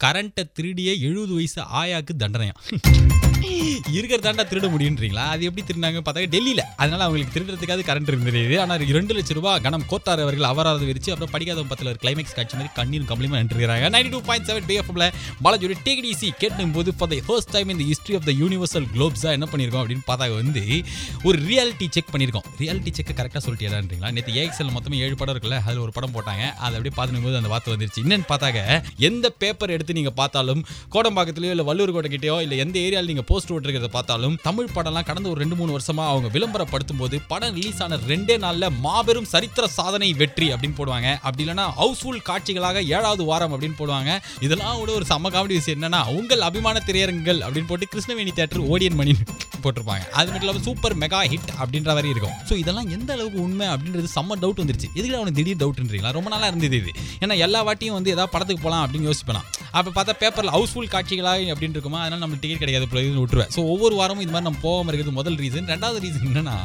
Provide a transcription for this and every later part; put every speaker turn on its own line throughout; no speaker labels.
கரண்ட்டை திருடிய எழுபது வயசு ஆயாக்கு தண்டனையா இருக்கிற தாண்டா திருட முடியுன்றீங்களா? அது எப்படி திருடினாங்க பார்த்தா டெல்லியில். அதனால அவங்களுக்கு திருடுறதுக்காக கரண்ட் இருந்தது. ஆனால் ரெண்டு லட்ச ரூபா கணம் கோத்தார் அவர்கள் அபராதம் விரிச்சு அப்புறம் படிக்காத பத்தில் ஒரு கிளைமேக்ஸ் காட்சி மாதிரி கண்ணீர் கம்பளிமா நின்றுக்கிறாங்க நைன்டி டூ பாயிண்ட் செவன் பிஎஃப்ல பாலாஜியோட டேக்டிசி கேட்டும் போது ஃபார் த ஃபர்ஸ்ட் டைம் இந்த ஹிஸ்ட்ரி ஆஃப் த யூனிவர்சல் குளோப்ஸாக என்ன பண்ணியிருக்கோம்? அப்படின்னு பார்த்தா வந்து ஒரு ரியாலிட்டி செக் பண்ணியிருக்கோம். ரியாலிட்டி செக் கரெக்டாக சொல்லிட்டேன்றீங்களா நேற்று ஏஎக்ஸல் மொத்தமே ஏழு படம் இருக்குல்ல அதில் ஒரு படம் போட்டாங்க. அதை அப்படியே பார்த்துக்கும் போது அந்த வார்த்தை வந்துருச்சு. என்னன்னு பார்த்தாக்க எந்த பேப்பர் எடுத்து நீங்கள் பார்த்தாலும் கோடம்பாக்கத்துலையோ இல்லை வள்ளூர் கோட்டை கிட்டேயோ இல்லை எந்த ஏரியாவில் நீங்கள் போஸ்ட் ஓட்டுறத பார்த்தாலும் தமிழ் படம்லாம் கடந்த ஒரு ரெண்டு மூணு வருஷமா அவங்க விளம்பரப்படுத்தும் போது படம் ரிலீஸ் ஆன ரெண்டே நாள்ல மாபெரும் சரித்திர சாதனை வெற்றி அப்படின்னு போடுவாங்க. அப்படி இல்லைன்னா ஹவுஸ்ஃபுல் காட்சிகளாக ஏழாவது வாரம் அப்படின்னு போடுவாங்க. இதெல்லாம் கூட ஒரு சம காமெடி விஷயம் என்னன்னா உங்கள் அபிமான திரையரங்குகள் அப்படின்னு போட்டு கிருஷ்ணவேணி தேட்டர் ஓடியன் மணி போட்டிருப்பாங்க. அது மட்டும் இல்லாமல் சூப்பர் மெகா ஹிட் அப்படின்ற மாதிரி இருக்கும். ஸோ இதெல்லாம் எந்த அளவுக்கு உண்மை அப்படின்றது செம்ம டவுட் வந்துருச்சு. எதுக்கு அவனுக்கு திடீர் டவுட்ன்றீங்களா ரொம்ப நாளாக இருந்தது இது. ஏன்னா எல்லா வாட்டியும் வந்து ஏதாவது படத்துக்கு போகலாம் அப்படின்னு யோசிப்பேன்? அப்போ பார்த்தா பேப்பரில் ஹவுஸ்ஃபுல் காட்சிகளாக அப்படின்னு இருக்குமா? அதனால நம்ம டிக்கெட் கிடைக்காது ப்ரொடியூசர் விட்டுருவேன். ஸோ ஒவ்வொரு வாரமும் இது மாதிரி நம்ம போகாமல் இருக்கிறது முதல் ரீசன் ரெண்டாவது ரீசன் என்னன்னா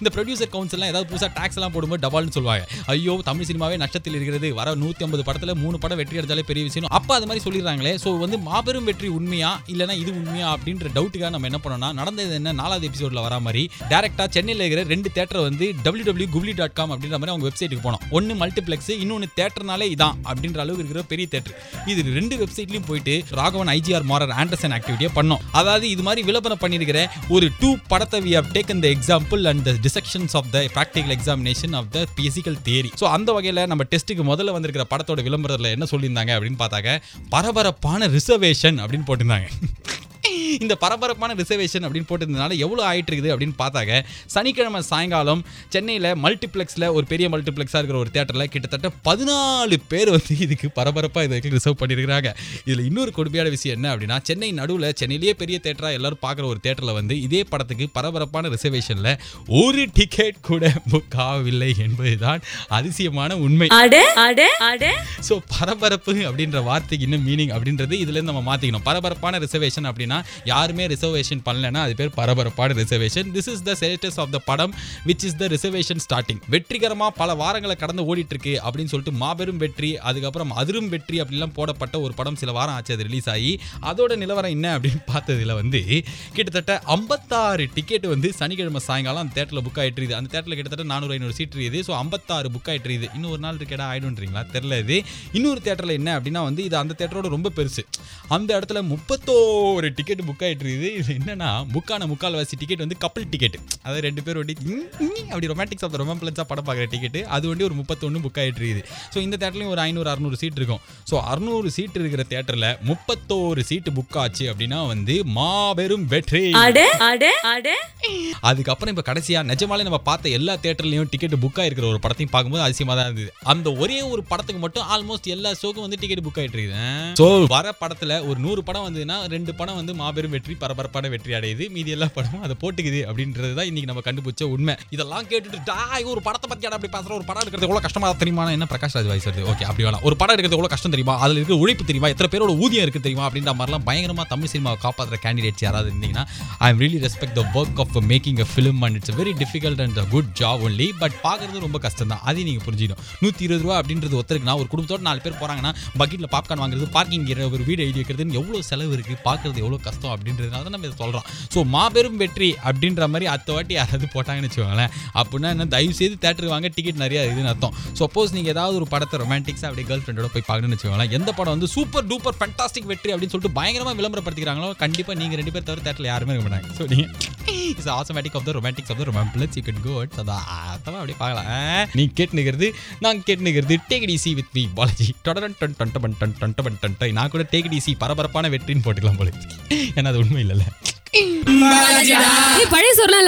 இந்த ப்ரொடியூசர் கவுன்சிலாம் ஏதாவது புதுசாக டாக்ஸ் எல்லாம் போடும்போது டபால்னு சொல்லுவாங்க. ஐயோ தமிழ் சினிமாவே நஷ்டத்தில் இருக்கிறது. வர நூற்றி ஐம்பது படத்தில் மூணு படம் வெற்றி எடுத்தாலே பெரிய விஷயம் அப்போ அது மாதிரி சொல்லிடுறாங்களே. ஸோ வந்து மாபெரும் வெற்றி உண்மையா? இல்லைனா இது உண்மையா? அப்படின்ற டவுட்டுக்காக நம்ம என்ன பண்ணோம்னா நடந்தது என்ன? நாலாவது எபிசோடில் வர மாதிரி டேரெக்டாக சென்னையில் இருக்கிற ரெண்டு தேட்டர் வந்து டபிள்யூ டபிள்யூ குப்ளி டாட் காம் அப்படின்ற மாதிரி அவங்க வெப்சைட்டுக்கு போனோம். ஒன்று மல்டிப்ளெக்ஸ் இன்னொன்று தேட்டர்னாலே இதான் அப்படின்ற அளவுக்கு இருக்கிற பெரிய தேட்டர் இது ரெண்டு வெப்சைட்லையும் போயிட்டு ராகவன் ஐஜிஆர் மாரர் ஆண்டர்சன் ஆக்டிவிட்டியை பண்ணோம். அதாவது இது மாதிரி விளம்பரம் பண்ணியிருக்கிற ஒரு டூ படத்தை we have taken the example and the dissections of the practical examination of the physical theory so அந்த வகையில் நம்ம டெஸ்ட்டுக்கு முதல்ல வந்திருக்கிற படத்தோட விளம்பரத்தில் என்ன சொல்லியிருந்தாங்க அப்படின்னு பார்த்தாக்க பரபரப்பான ரிசர்வேஷன் அப்படின்னு போட்டிருந்தாங்க. இந்த பரபரப்பான ரிசர்வேஷன் அப்படின்னு போட்டிருந்ததுனால எவ்வளோ ஆயிட்டு இருக்குது அப்படின்னு பார்த்தாங்க சனிக்கிழமை சாயங்காலம் சென்னையில் மல்டிப்ளெக்ஸில் ஒரு பெரிய மல்டிப்ளெக்ஸாக இருக்கிற ஒரு தேட்டரில் கிட்டத்தட்ட பதினாலு பேர் வந்து இதுக்கு பரபரப்பாக இதுக்கு ரிசர்வ் பண்ணியிருக்கிறாங்க. இதில் இன்னொரு கொடுமையான விஷயம் என்ன அப்படின்னா சென்னை நடுவில் சென்னையிலேயே பெரிய தேட்டராக எல்லாரும் பார்க்குற ஒரு தேட்டரில் வந்து இதே படத்துக்கு பரபரப்பான ரிசர்வேஷனில் ஒரு டிக்கெட் கூட புக் ஆகவில்லை என்பதுதான் அதிசயமான உண்மை.
அட அட அட.
ஸோ பரபரப்பு அப்படின்ற வார்த்தைக்கு இன்னும் மீனிங் அப்படின்றது இதுலேருந்து நம்ம மாற்றிக்கணும் பரபரப்பான ரிசர்வேஷன் அப்படின்னா யாருமே ரிசர்வேஷன் பண்ணலன்னா அது பேர் பரபரப்பான reservation this is the status of the padam which is the reservation starting வெற்றிகரமாக பல வாரங்களை கடந்து ஓடிட்டு இருக்கு அப்படின்னு சொல்லிட்டு மாபெரும் வெற்றி அதுக்கப்புறம் அதிரும் வெற்றி அப்படிலாம் போடப்பட்ட ஒரு படம் சில வாரம் ஆச்சு அது ரிலீஸ் ஆகி. அதோட நிலவரம் என்ன அப்படின்னு பார்த்ததுல வந்து கிட்டத்தட்ட ஐம்பத்தாறு டிக்கெட் வந்து சனிக்கிழமை சாயங்காலம் அந்த தேட்டரில் புக் ஆகிட்டு இருக்குது அந்த தேட்டரில் கிட்டத்தட்ட நானூறு ஐநூறு சீட் இருக்குது. ஸோ ஐம்பத்தாறு புக் ஆகிட்டு இருக்குது இன்னும் ஒரு நாள் இருக்கேடா ஆயிடும்ன்றீங்களா? தெரில இது. இன்னொரு தேட்டரில் என்ன அப்படின்னா வந்து இது அந்த தேட்டரோட ரொம்ப பெருசு. அந்த இடத்துல முப்பத்தோரு டிக்கெட் புக் இருக்குது. இது என்னன்னா புக்கான முக்கால்வாசி டிக்கெட் வந்து கப்பல் டிக்கெட் அதாவது ரெண்டு பேர் வண்டி அப்படி ரொமான்டிக்ஸ் ஆஃப் ரொமான்பிளன்ஸாக படம் பார்க்குற டிக்கெட் அது வண்டி ஒரு முப்பத்தொன்று புக் ஆயிட்டு இருக்குது. ஸோ இந்த தேட்டர்லையும் ஒரு ஐநூறு அறநூறு சீட் இருக்கும். ஸோ அறுநூறு சீட் இருக்கிற தேட்டரில் முப்பத்தோரு சீட்டு புக் ஆச்சு அப்படின்னா வந்து மாபெரும் வெற்றி. அதுக்கப்புறம் இப்போ கடைசியாக நிஜமாலே நம்ம பார்த்த எல்லா தேட்டர்லையும் டிக்கெட் புக் ஆயிருக்கிற ஒரு படத்தையும் பார்க்கும்போது அதிசயமாக தான் இருந்தது. அந்த ஒரே ஒரு படத்துக்கு மட்டும் ஆல்மோஸ்ட் எல்லா ஷோக்கும் வந்து டிக்கெட் புக் ஆயிட்டு இருக்குது. ஸோ வர படத்தில் ஒரு நூறு படம் வந்ததுன்னா ரெண்டு படம் வந்து மாபெரும் வெற்றி பரபரப்பான வெற்றி அடையுது. மீதி எல்லா படமும் அதை போட்டுக்குது அப்படின்றது தான் இன்னைக்கு நம்ம கண்டுபிடிச்ச உண்மை. இதெல்லாம் கேட்டுட்டு "டேய், ஒரு படத்தை பற்றி அப்படி பேசுகிற ஒரு படம் எடுக்கிறது எவ்வளோ கஷ்டமா தெரியுமா என்ன பிரகாஷ் ராஜ் வாய்ஸ் ஓகே அப்படி வேணாம். ஒரு படம் எடுக்கிறது எவ்வளோ கஷ்டம் தெரியுமா? அதில் இருக்கிற உழைப்பு தெரியுமா? எத்தனை பேரோட ஊதியம் இருக்கு தெரியுமா? அப்படின்ற மாதிரிலாம் பயங்கரமாக தமிழ் சினிமாவை காப்பாற்றுற கேண்டிடேட்ஸ் யாராவது இருந்தீங்கன்னா I am really respect the work of making a film and it's very difficult and good job only but பார்க்குறது ரொம்ப கஷ்டம் தான் அதையும் நீங்கள் புரிஞ்சுக்கணும். நூற்றி இருபது ரூபா அப்படின்றது ஒருத்தருக்குனா ஒரு குடும்பத்தோட நாலு பேர் போகிறாங்கன்னா பக்கெட்டில் பாப்கார்ன் வாங்குறது பார்க்கிங் ஒரு வீடு எழுதி வைக்கிறதுன்னு எவ்வளோ செலவு இருக்குது பார்க்குறது எவ்வளோ கஷ்டம் அப்படின்றதுனால தான் நம்ம இதை சொல்கிறோம் ஸோ மாபெரும் வெற்றி அப்படின்ற மாதிரி அத்த வாட்டி யாராவது போட்டாங்கன்னு வச்சுக்கோங்களேன். அப்படின்னா என்ன தயவு செய்து தேட்டருக்கு வாங்க டிக்கெட் நிறையா இதுன்னு அர்த்தம். சப்போஸ் நீங்கள் ஏதாவது ஒரு படத்தை ரொமான்டிக்ஸாக அப்படியே கேர்ள் ஃப்ரெண்டோட போய் பார்க்கணும்னு வச்சுக்கோங்களேன். எந்த படம் வந்து சூப்பர் டூப்பர் ஃபண்டாஸ்டிக் வெற்றி அப்படின்னு சொல்லிட்டு பயங்கரமாக விளம்பரப்படுத்திக்கிறாங்களோ கண்டிப்பாக நீங்கள் ரெண்டு பேர் தவிர தேட்டரில் யாருமே இருக்க மாட்டாங்க. ஸோ நீங்கள் it's asthmatic of the romantics of the ரொமான்பிளஸ் you cut code அதான் அப்படியே பார்க்கலாம். நீ கேட்டுனுக்கிறது நான் கேட்டுனுக்கிறது take DC with me Balaji. தொடரன் டன் டன் டன் டன் டன் டன் டன் டன் நான் கூட டேக் டிசி பரபரப்பான வெற்றின்னு போட்டுக்கலாம் போல ஏன்னா அது உண்மை இல்லைல்ல.
பழைய சொல்லாம்